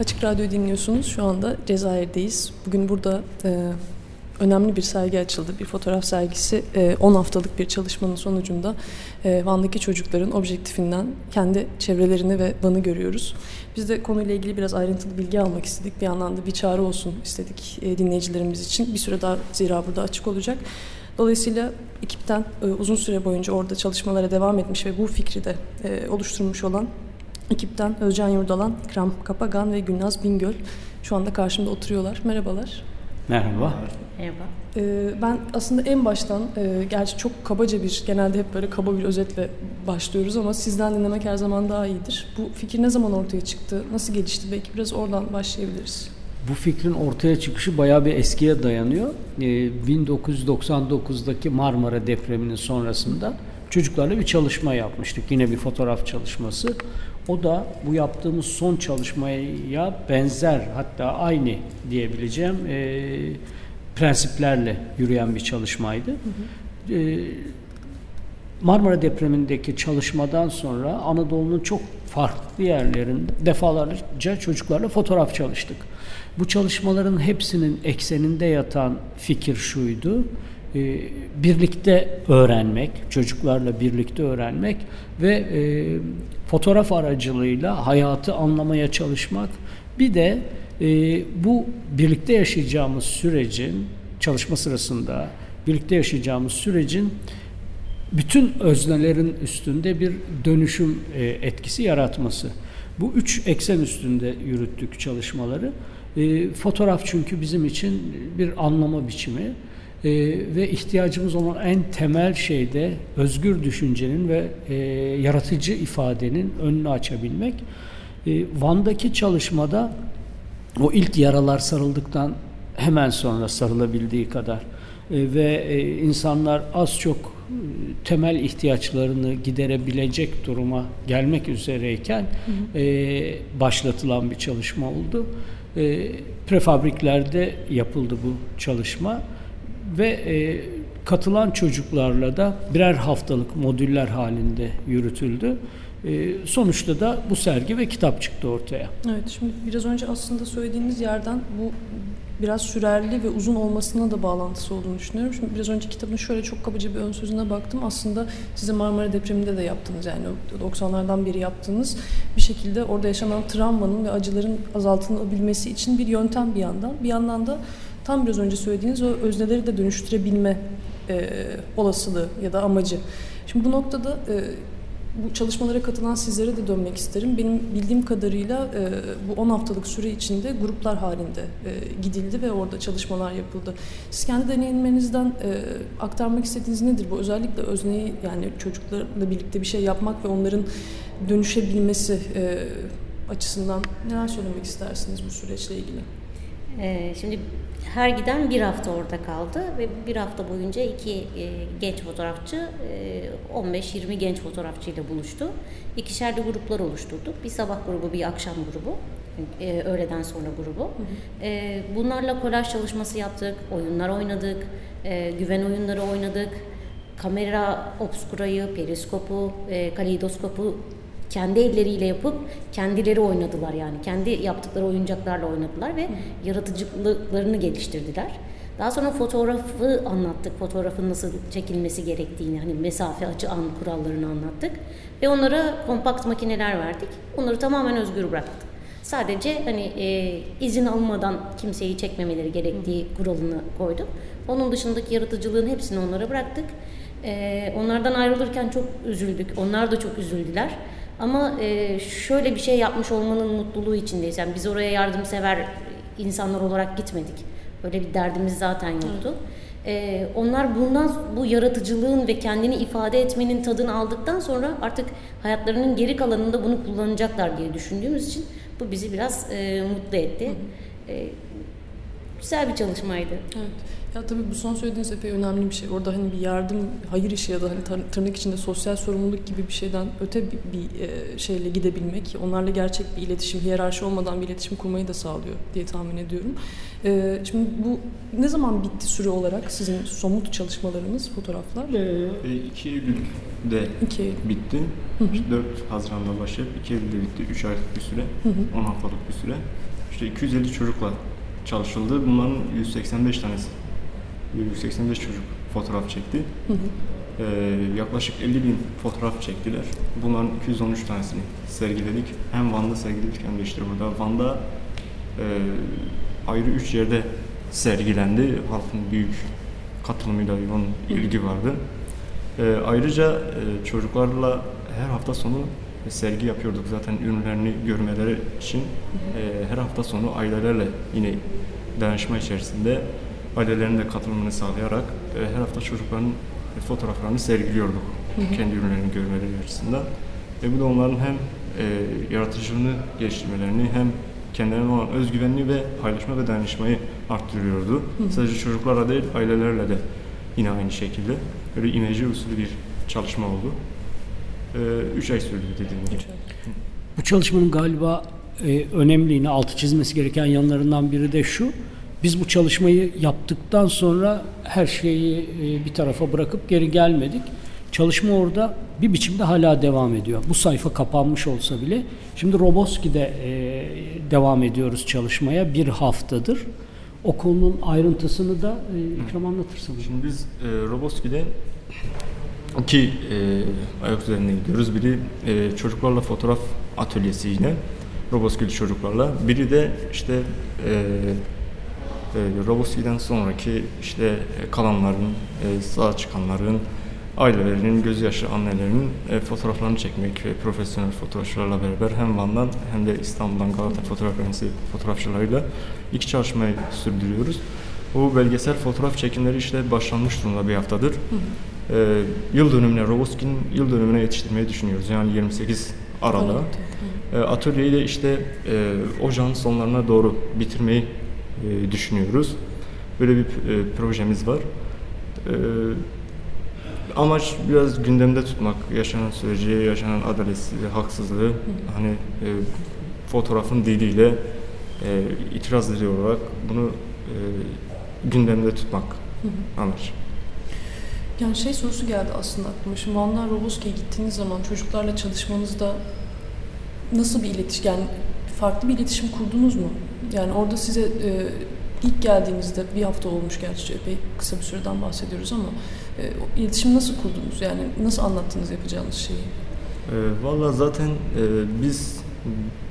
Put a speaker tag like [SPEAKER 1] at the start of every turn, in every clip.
[SPEAKER 1] Açık Radyo dinliyorsunuz. Şu anda Cezayir'deyiz. Bugün burada e, önemli bir sergi açıldı. Bir fotoğraf sergisi. E, 10 haftalık bir çalışmanın sonucunda e, Van'daki çocukların objektifinden kendi çevrelerini ve Van'ı görüyoruz. Biz de konuyla ilgili biraz ayrıntılı bilgi almak istedik. Bir yandan da bir çağrı olsun istedik e, dinleyicilerimiz için. Bir süre daha zira burada açık olacak. Dolayısıyla ekipten e, uzun süre boyunca orada çalışmalara devam etmiş ve bu fikri de e, oluşturmuş olan ekipten Özcan Yurdalan, İkram Kapagan ve Gülnaz Bingöl şu anda karşımda oturuyorlar. Merhabalar.
[SPEAKER 2] Merhaba.
[SPEAKER 3] Merhaba.
[SPEAKER 1] Ee, ben aslında en baştan, e, gerçi çok kabaca bir, genelde hep böyle kaba bir özetle başlıyoruz ama sizden dinlemek her zaman daha iyidir. Bu fikir ne zaman ortaya çıktı, nasıl gelişti? Belki biraz oradan başlayabiliriz.
[SPEAKER 2] Bu fikrin ortaya çıkışı bayağı bir eskiye dayanıyor. Ee, 1999'daki Marmara depreminin sonrasında çocuklarla bir çalışma yapmıştık. Yine bir fotoğraf çalışması. O da bu yaptığımız son çalışmaya benzer hatta aynı diyebileceğim e, prensiplerle yürüyen bir çalışmaydı. Hı hı. E, Marmara depremindeki çalışmadan sonra Anadolu'nun çok farklı yerlerinde defalarca çocuklarla fotoğraf çalıştık. Bu çalışmaların hepsinin ekseninde yatan fikir şuydu. E, birlikte öğrenmek, çocuklarla birlikte öğrenmek ve e, fotoğraf aracılığıyla hayatı anlamaya çalışmak. Bir de e, bu birlikte yaşayacağımız sürecin çalışma sırasında birlikte yaşayacağımız sürecin bütün öznelerin üstünde bir dönüşüm etkisi yaratması. Bu üç eksen üstünde yürüttük çalışmaları. Fotoğraf çünkü bizim için bir anlama biçimi e, ve ihtiyacımız olan en temel şeyde özgür düşüncenin ve e, yaratıcı ifadenin önünü açabilmek. E, Van'daki çalışmada o ilk yaralar sarıldıktan hemen sonra sarılabildiği kadar e, ve e, insanlar az çok e, temel ihtiyaçlarını giderebilecek duruma gelmek üzereyken hı hı. E, başlatılan bir çalışma oldu. E, prefabriklerde yapıldı bu çalışma ve e, katılan çocuklarla da birer haftalık modüller halinde yürütüldü. E, sonuçta da bu sergi ve kitap çıktı ortaya.
[SPEAKER 1] Evet, şimdi biraz önce aslında söylediğiniz yerden bu biraz sürerli ve uzun olmasına da bağlantısı olduğunu düşünüyorum. Şimdi biraz önce kitabın şöyle çok kabaca bir ön sözüne baktım. Aslında size Marmara depreminde de yaptığınız yani 90'lardan beri yaptığınız bir şekilde orada yaşanan travmanın ve acıların azaltılabilmesi için bir yöntem bir yandan. Bir yandan da tam biraz önce söylediğiniz o özneleri de dönüştürebilme e, olasılığı ya da amacı. Şimdi bu noktada e, bu çalışmalara katılan sizlere de dönmek isterim. Benim bildiğim kadarıyla e, bu 10 haftalık süre içinde gruplar halinde e, gidildi ve orada çalışmalar yapıldı. Siz kendi deneyimlerinizden e, aktarmak istediğiniz nedir? Bu özellikle özneyi yani çocuklarla birlikte bir şey yapmak ve onların dönüşebilmesi e, açısından neler söylemek istersiniz bu süreçle ilgili?
[SPEAKER 3] Ee, şimdi her giden bir hafta orada kaldı ve bir hafta boyunca iki e, genç fotoğrafçı e, 15-20 genç fotoğrafçıyla buluştu. İkişerli gruplar oluşturduk. Bir sabah grubu, bir akşam grubu. E, öğleden sonra grubu. Hı hı. E, bunlarla kolaj çalışması yaptık, oyunlar oynadık, e, güven oyunları oynadık. Kamera obskurayı, periskopu, e, kaleidoskopu kendi elleriyle yapıp kendileri oynadılar yani. Kendi yaptıkları oyuncaklarla oynadılar ve yaratıcılıklarını geliştirdiler. Daha sonra fotoğrafı anlattık. Fotoğrafın nasıl çekilmesi gerektiğini, hani mesafe, açı, an kurallarını anlattık. Ve onlara kompakt makineler verdik. Onları tamamen özgür bıraktık. Sadece hani e, izin almadan kimseyi çekmemeleri gerektiği kuralını koyduk. Onun dışındaki yaratıcılığın hepsini onlara bıraktık. E, onlardan ayrılırken çok üzüldük. Onlar da çok üzüldüler. Ama e, şöyle bir şey yapmış olmanın mutluluğu içindeyiz. Yani biz oraya yardımsever insanlar olarak gitmedik. Böyle bir derdimiz zaten yoktu. E, onlar bundan bu yaratıcılığın ve kendini ifade etmenin tadını aldıktan sonra artık hayatlarının geri kalanında bunu kullanacaklar diye düşündüğümüz için bu bizi biraz e, mutlu etti. E, güzel bir çalışmaydı.
[SPEAKER 1] Evet. Ya tabii bu son söylediğiniz epey önemli bir şey. Orada hani bir yardım, hayır işi ya da hani tırnak içinde sosyal sorumluluk gibi bir şeyden öte bir, bir e, şeyle gidebilmek, onlarla gerçek bir iletişim, hiyerarşi olmadan bir iletişim kurmayı da sağlıyor diye tahmin ediyorum. E, şimdi bu ne zaman bitti süre olarak sizin somut çalışmalarınız, fotoğraflar?
[SPEAKER 2] Ee,
[SPEAKER 4] E, 2 Eylül'de
[SPEAKER 1] İki.
[SPEAKER 4] bitti.
[SPEAKER 1] Hı hı.
[SPEAKER 4] İşte 4 Haziran'da başlayıp 2 Eylül'de bitti. 3 aylık bir süre.
[SPEAKER 1] Hı hı.
[SPEAKER 4] 10 haftalık bir süre. İşte 250 çocukla çalışıldı. Bunların 185 tanesi. 185 çocuk fotoğraf çekti.
[SPEAKER 1] Hı hı.
[SPEAKER 4] Ee, yaklaşık 50 bin fotoğraf çektiler. Bunların 213 tanesini sergiledik. Hem Van'da sergiledik hem de işte burada. Van'da e, ayrı 3 yerde sergilendi. Halkın büyük katılımıyla yoğun ilgi vardı. E, ayrıca e, çocuklarla her hafta sonu sergi yapıyorduk zaten ürünlerini görmeleri için. E, her hafta sonu ailelerle yine dayanışma içerisinde ailelerin de katılımını sağlayarak e, her hafta çocukların fotoğraflarını sergiliyorduk. Kendi ürünlerini görmeleri açısından. Ve bu da onların hem e, yaratıcılığını geliştirmelerini hem kendilerine olan özgüvenini ve paylaşma ve dayanışmayı arttırıyordu. Sadece çocuklarla değil ailelerle de yine aynı şekilde. Böyle imece usulü bir çalışma oldu. 3 ay sürdü dediğim gibi.
[SPEAKER 2] Bu çalışmanın galiba e, önemliğini altı çizmesi gereken yanlarından biri de şu. Biz bu çalışmayı yaptıktan sonra her şeyi e, bir tarafa bırakıp geri gelmedik. Çalışma orada bir biçimde hala devam ediyor. Bu sayfa kapanmış olsa bile. Şimdi Roboski'de e, devam ediyoruz çalışmaya bir haftadır. O konunun ayrıntısını da e, İkram anlatırsın.
[SPEAKER 4] Şimdi biz e, Roboski'de iki e, ayak üzerinde gidiyoruz. Biri e, çocuklarla fotoğraf atölyesi yine. Roboski'li çocuklarla. Biri de işte e, e, Roboski'den sonraki işte e, kalanların, e, sağ çıkanların, ailelerinin, gözyaşı annelerinin e, fotoğraflarını çekmek ve profesyonel fotoğrafçılarla beraber hem Van'dan hem de İstanbul'dan Galata Fotoğraf Ajansı fotoğrafçılarıyla iki çalışmayı sürdürüyoruz. Bu belgesel fotoğraf çekimleri işte başlanmış durumda bir haftadır. E, yıl dönümüne, Roboski'nin yıl dönümüne yetiştirmeyi düşünüyoruz. Yani 28 Aralık'a. E, atölyeyi de işte e, Ocağın sonlarına doğru bitirmeyi e, düşünüyoruz. Böyle bir e, projemiz var. E, amaç biraz gündemde tutmak, yaşanan süreci, yaşanan adaletsizliği, haksızlığı hani e, fotoğrafın diliyle e, itiraz ediyor olarak bunu e, gündemde tutmak amaç.
[SPEAKER 1] Yani şey sorusu geldi aslında aklıma. Şimdi Van'dan Roboski'ye gittiğiniz zaman çocuklarla çalışmanızda nasıl bir iletişim, yani farklı bir iletişim kurdunuz mu? Yani orada size e, ilk geldiğinizde bir hafta olmuş gerçi epey kısa bir süreden bahsediyoruz ama e, iletişim nasıl kurdunuz? Yani nasıl anlattınız yapacağınız şeyi?
[SPEAKER 4] E, Valla zaten e, biz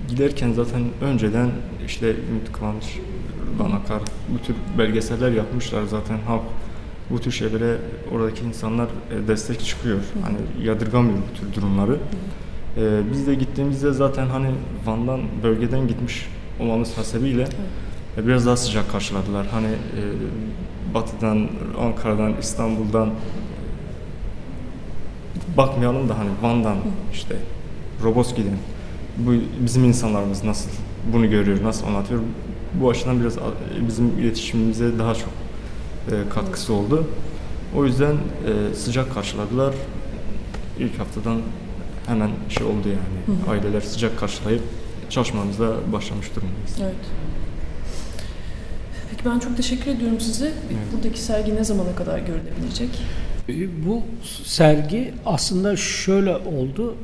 [SPEAKER 4] giderken zaten önceden işte Ümit Kıvanç, Banakar bu tür belgeseller yapmışlar zaten halk bu tür şeylere oradaki insanlar e, destek çıkıyor. Hani yadırgamıyor bu tür durumları. E, biz de gittiğimizde zaten hani Van'dan bölgeden gitmiş olmamız hasebiyle e, biraz daha sıcak karşıladılar. Hani e, Batı'dan, Ankara'dan, İstanbul'dan bakmayalım da hani Van'dan işte Roboski'den bu bizim insanlarımız nasıl bunu görüyor, nasıl anlatıyor. Bu açıdan biraz bizim iletişimimize daha çok katkısı oldu. O yüzden e, sıcak karşıladılar. İlk haftadan hemen şey oldu yani.
[SPEAKER 1] Hı hı.
[SPEAKER 4] Aileler sıcak karşılayıp çalışmamıza başlamış durumdayız.
[SPEAKER 1] Evet. Peki ben çok teşekkür ediyorum size. Buradaki sergi ne zamana kadar görülebilecek?
[SPEAKER 2] E, Bu sergi aslında şöyle oldu.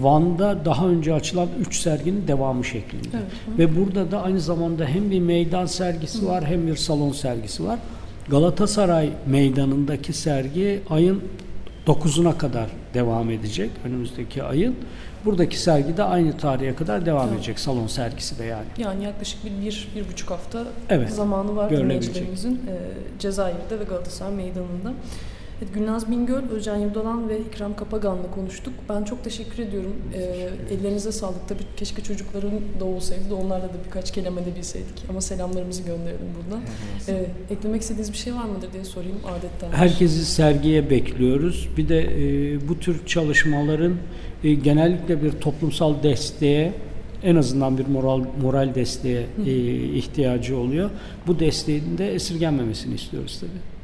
[SPEAKER 2] Van'da daha önce açılan 3 serginin devamı şeklinde.
[SPEAKER 1] Evet.
[SPEAKER 2] Ve burada da aynı zamanda hem bir meydan sergisi var hem bir salon sergisi var. Galatasaray Meydanı'ndaki sergi ayın 9'una kadar devam edecek. Önümüzdeki ayın. Buradaki sergi de aynı tarihe kadar devam
[SPEAKER 1] Tamam.
[SPEAKER 2] edecek. Salon sergisi de yani.
[SPEAKER 1] Yani yaklaşık bir, bir, bir buçuk hafta
[SPEAKER 2] Evet,
[SPEAKER 1] zamanı var dinleyicilerimizin e, Cezayir'de ve Galatasaray Meydanı'nda. Evet, Gülnaz Bingöl, Özcan Yurdalan ve İkram Kapagan'la konuştuk. Ben çok teşekkür ediyorum. E, ellerinize sağlık. Tabii keşke çocukların da olsaydı da onlarla da birkaç kelime de bilseydik. Ama selamlarımızı gönderelim buradan. E, eklemek istediğiniz bir şey var mıdır diye sorayım adetten.
[SPEAKER 2] Herkesi sergiye bekliyoruz. Bir de e, bu tür çalışmaların e, genellikle bir toplumsal desteğe en azından bir moral moral desteğe e, ihtiyacı oluyor. Bu desteğin de esirgenmemesini istiyoruz tabii.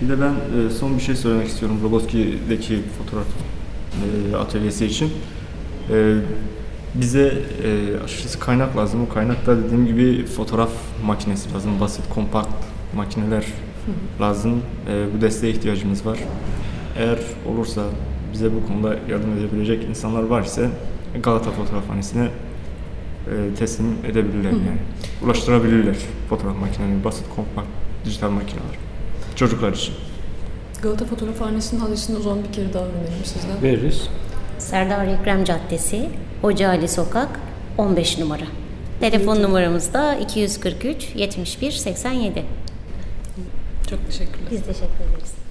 [SPEAKER 4] Bir de ben e, son bir şey söylemek istiyorum Roboski'deki fotoğraf e, atölyesi için. E, bize e, açıkçası kaynak lazım. O kaynakta dediğim gibi fotoğraf makinesi lazım. Basit, kompakt makineler lazım. E, bu desteğe ihtiyacımız var. Eğer olursa bize bu konuda yardım edebilecek insanlar var ise Galata Fotoğrafhanesi'ne e, teslim edebilirler yani. Ulaştırabilirler fotoğraf makinelerini. Basit, kompakt, dijital makineler. Çocuklar için.
[SPEAKER 1] Galata Fotoğrafhanesi'nin adresini o zaman bir kere daha öğrenelim sizden.
[SPEAKER 2] Veririz.
[SPEAKER 3] Serdar Ekrem Caddesi, Hoca Ali Sokak, 15 numara. Telefon numaramız da 243 71 87.
[SPEAKER 1] Çok teşekkürler.
[SPEAKER 3] Biz teşekkür ederiz.